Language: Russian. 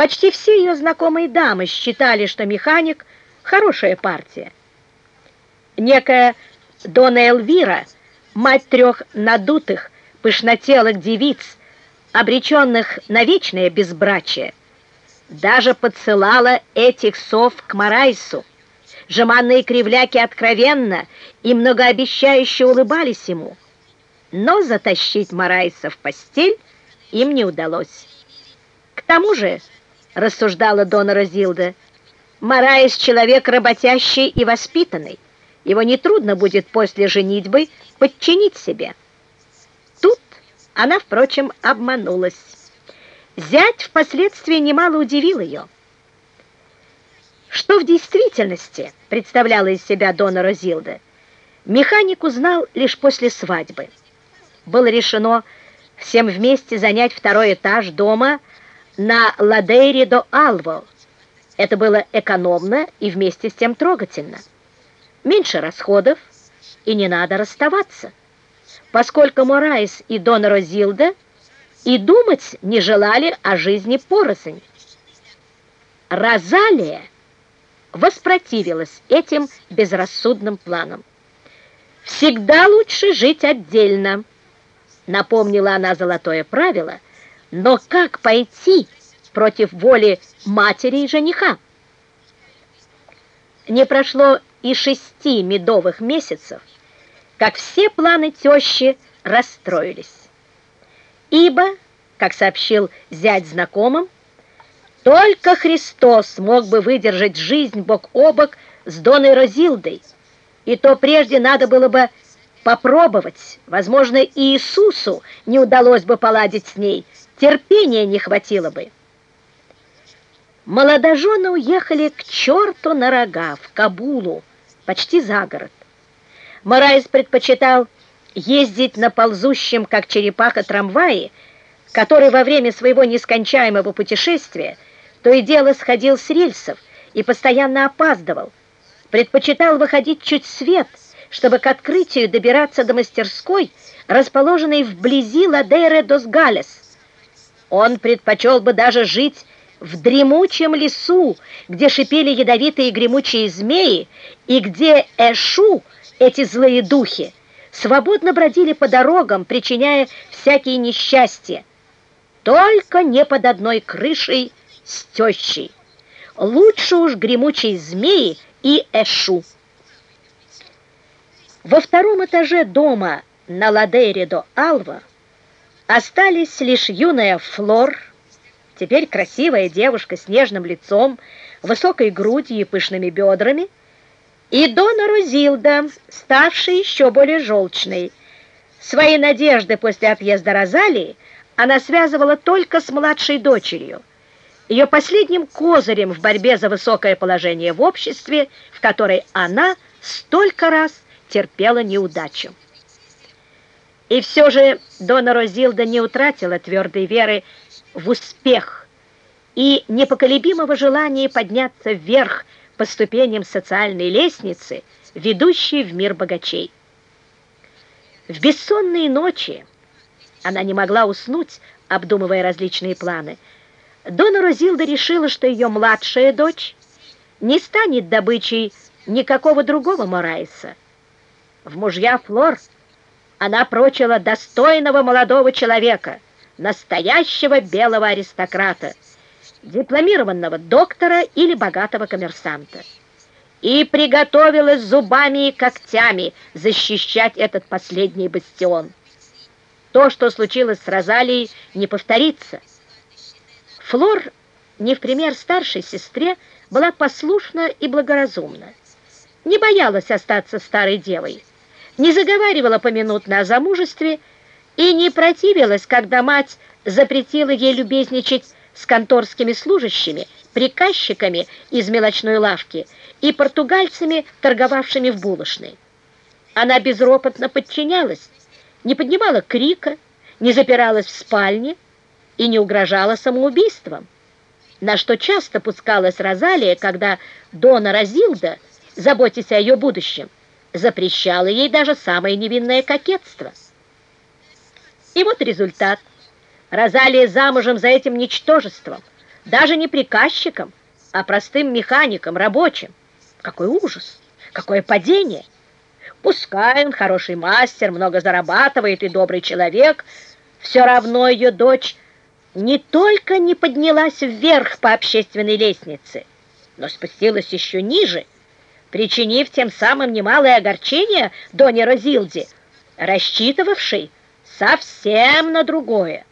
Почти все ее знакомые дамы считали, что механик – хорошая партия. Некая Дона Эльвира, мать трех надутых, пышнотелых девиц, обреченных на вечное безбрачие, даже подсылала этих сов к Марайсу. Жеманные кривляки откровенно и многообещающе улыбались ему. Но затащить Марайса в постель им не удалось. К тому же, рассуждала Дона Розилда, Морайс человек работящий и воспитанный. Его нетрудно будет после женитьбы подчинить себе. Тут она, впрочем, обманулась. Зять впоследствии немало удивил ее. Что в действительности представляла из себя Дона Розилда, механик узнал лишь после свадьбы. Было решено всем вместе занять второй этаж дома на Ладейре до Алво. Это было экономно и вместе с тем трогательно. Меньше расходов, и не надо расставаться, поскольку Морайс и Дона Розилда и думать не желали о жизни порознь. Розалия воспротивилась этим безрассудным планам. «Всегда лучше жить отдельно», — напомнила она золотое правило, «но как пойти против воли матери и жениха?» Не прошло и шести медовых месяцев, как все планы тещи расстроились. Ибо, как сообщил зять знакомым, только Христос мог бы выдержать жизнь бок о бок с Доной Розилдой, и то прежде надо было бы попробовать. Возможно, и Иисусу не удалось бы поладить с ней, терпения не хватило бы. Молодожены уехали к черту на рога, в Кабулу, почти за город. Морайс предпочитал ездить на ползущем, как черепаха, трамвае, который во время своего нескончаемого путешествия то и дело сходил с рельсов и постоянно опаздывал. Предпочитал выходить чуть свет, чтобы к открытию добираться до мастерской, расположенной вблизи Ладейре дос Галес. Он предпочел бы даже жить в дремучем лесу, где шипели ядовитые гремучие змеи, и где Эшу, эти злые духи, свободно бродили по дорогам, причиняя всякие несчастья. Только не под одной крышей с тещей. Лучше уж гремучие змеи и Эшу. Во втором этаже дома на Ладейре до Алва остались лишь юная Флор, теперь красивая девушка с нежным лицом, высокой грудью и пышными бедрами, и Дона Розилда, ставшая еще более желчной. Свои надежды после отъезда Розалии она связывала только с младшей дочерью, ее последним козырем в борьбе за высокое положение в обществе, в которой она столько раз терпела неудачу. И все же Дона Розилда не утратила твердой веры в успех и непоколебимого желания подняться вверх по ступеням социальной лестницы, ведущей в мир богачей. В бессонные ночи она не могла уснуть, обдумывая различные планы. Дона Розилда решила, что ее младшая дочь не станет добычей никакого другого Морайса. В мужья Флор она прочила достойного молодого человека, настоящего белого аристократа, дипломированного доктора или богатого коммерсанта. И приготовилась зубами и когтями защищать этот последний бастион. То, что случилось с Розалией, не повторится. Флор, не в пример старшей сестре, была послушна и благоразумна. Не боялась остаться старой девой, не заговаривала поминутно о замужестве и не противилась, когда мать запретила ей любезничать с конторскими служащими, приказчиками из мелочной лавки и португальцами, торговавшими в булочной. Она безропотно подчинялась, не поднимала крика, не запиралась в спальне и не угрожала самоубийством, на что часто пускалась Розалия, когда Дона Розилда, заботясь о ее будущем, запрещала ей даже самое невинное кокетство. И вот результат. Розалия замужем за этим ничтожеством, даже не приказчиком, а простым механиком, рабочим. Какой ужас! Какое падение! Пускай он хороший мастер, много зарабатывает и добрый человек, все равно ее дочь не только не поднялась вверх по общественной лестнице, но спустилась еще ниже, причинив тем самым немалое огорчение Доне Розилде, рассчитывавшей совсем на другое.